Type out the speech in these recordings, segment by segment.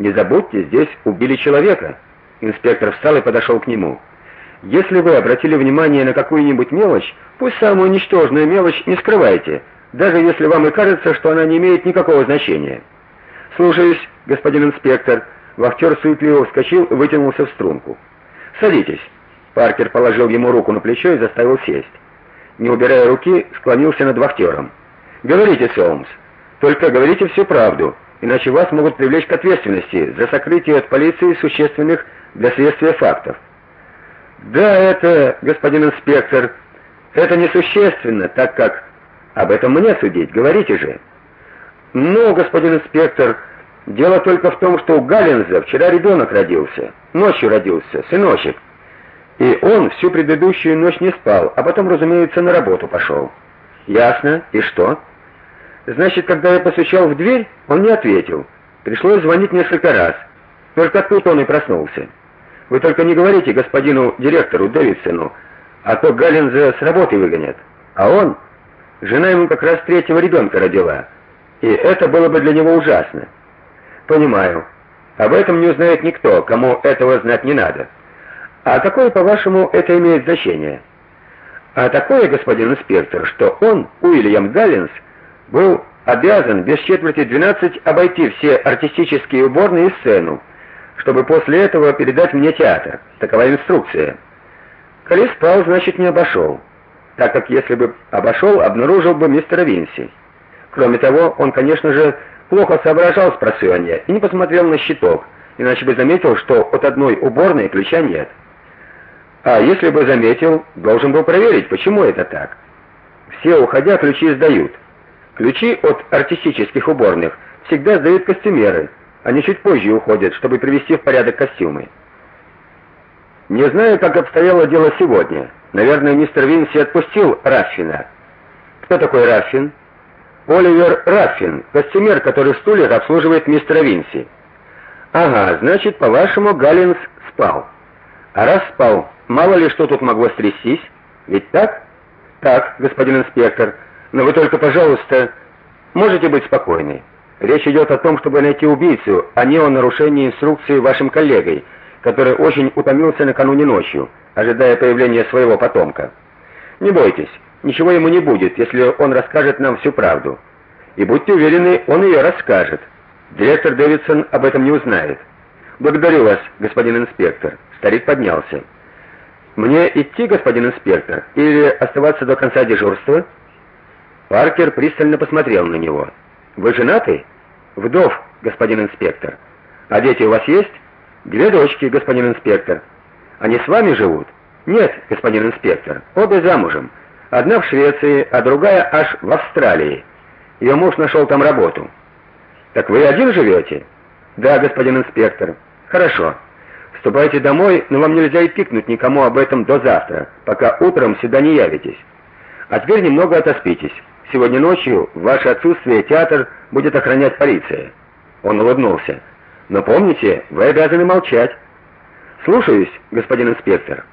Не забудьте, здесь убили человека. Инспектор встал и подошел к нему. Если вы обратили внимание на какую-нибудь мелочь, пусть самую ничтожную мелочь не скрывайте, даже если вам и кажется, что она не имеет никакого значения. Слушаюсь, господин инспектор. Вахтер суетливо вскочил и вытянулся в струнку. Садитесь. Паркер положил ему руку на плечо и заставил сесть. Не убирая руки, склонился над вахтером. Говорите, Сомс. Только говорите всю правду, иначе вас могут привлечь к ответственности за сокрытие от полиции существенных для следствия фактов. Да, это, господин инспектор, это несущественно, так как об этом мне судить, говорите же. Ну, господин инспектор, дело только в том, что у Галинза вчера ребенок родился, ночью родился, сыночек. И он всю предыдущую ночь не спал, а потом, разумеется, на работу пошел. Ясно? И что? Значит, когда я постучал в дверь, он не ответил. Пришлось звонить несколько раз. Только тут он и проснулся. Вы только не говорите господину директору Дэвидсону, а то Галинза с работы выгонят. А он жена ему как раз третьего ребенка родила. И это было бы для него ужасно. Понимаю. Об этом не узнает никто, кому этого знать не надо. А какое, по-вашему, это имеет значение? А такое, господин инспектор, что он, Уильям Галлинс, был обязан без четверти 12 обойти все артистические уборные и сцену, чтобы после этого передать мне театр. Такова инструкция. Коли спал, значит, не обошел, так как если бы обошел, обнаружил бы мистера Винси. Кроме того, он, конечно же, плохо соображал с просыпания и не посмотрел на щиток, иначе бы заметил, что от одной уборной ключа нет. А если бы заметил, должен был проверить, почему это так. Все, уходя, ключи сдают. Ключи от артистических уборных всегда сдают костюмеры. Они чуть позже уходят, чтобы привести в порядок костюмы. Не знаю, как обстояло дело сегодня. Наверное, мистер Винси отпустил Раффина. Кто такой Раффин? Оливер Раффин, костюмер, который в стуле обслуживает мистера Винси. Ага, значит, по-вашему, Галлинс спал. А раз спал, мало ли что тут могло стрястись, ведь так? Так, господин инспектор. Но вы только, пожалуйста, можете быть спокойны. Речь идет о том, чтобы найти убийцу, а не о нарушении инструкции вашим коллегой, который очень утомился накануне ночью, ожидая появления своего потомка. Не бойтесь, ничего ему не будет, если он расскажет нам всю правду. И будьте уверены, он ее расскажет. Директор Дэвидсон об этом не узнает. Благодарю вас, господин инспектор. Старик поднялся. Мне идти, господин инспектор, или оставаться до конца дежурства? Паркер пристально посмотрел на него. Вы женаты? Вдов, господин инспектор. А дети у вас есть? Две дочки, господин инспектор. Они с вами живут? Нет, господин инспектор. Обе замужем. Одна в Швеции, а другая аж в Австралии. Ее муж нашел там работу. Так вы один живете? Да, господин инспектор. Хорошо. Ступайте домой, но вам нельзя и пикнуть никому об этом до завтра, пока утром сюда не явитесь. А теперь немного отоспитесь. Сегодня ночью в ваше отсутствие театр будет охранять полиция. Он улыбнулся. Но помните, вы обязаны молчать. Слушаюсь, господин инспектор.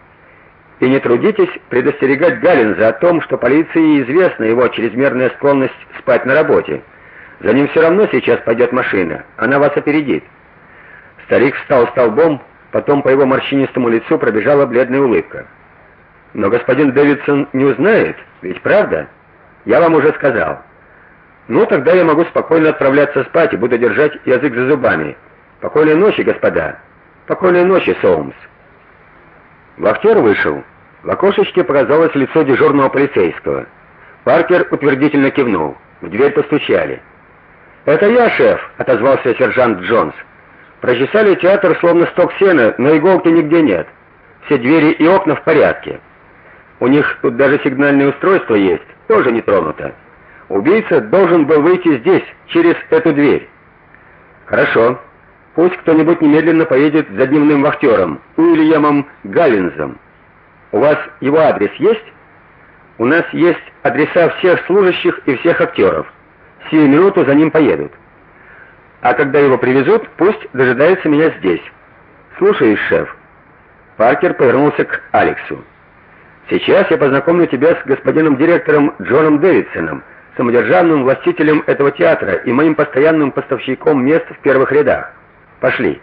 И не трудитесь предостерегать Галинза о том, что полиции известна его чрезмерная склонность спать на работе. За ним все равно сейчас пойдет машина. Она вас опередит. Старик встал столбом, потом по его морщинистому лицу пробежала бледная улыбка. Но господин Дэвидсон не узнает, ведь правда? Я вам уже сказал. Ну, тогда я могу спокойно отправляться спать и буду держать язык за зубами. Покойной ночи, господа. Покойной ночи, Соумс. Вахтер вышел. В окошечке показалось лицо дежурного полицейского. Паркер утвердительно кивнул. В дверь постучали. "Это я, шеф", отозвался сержант Джонс. Прочесали театр словно сток сена, но иголки нигде нет. Все двери и окна в порядке. У них тут даже сигнальное устройство есть, тоже не тронуто. Убийца должен был выйти здесь, через эту дверь. Хорошо. Пусть кто-нибудь немедленно поедет за дневным вахтером, Уильямом Галлинзом. У вас его адрес есть? У нас есть адреса всех служащих и всех актеров. Сию минуту за ним поедут. А когда его привезут, пусть дожидается меня здесь. Слушаюсь, шеф. Паркер повернулся к Алексу. Сейчас я познакомлю тебя с господином директором Джоном Дэвидсоном, самодержавным властителем этого театра и моим постоянным поставщиком мест в первых рядах. Пошли.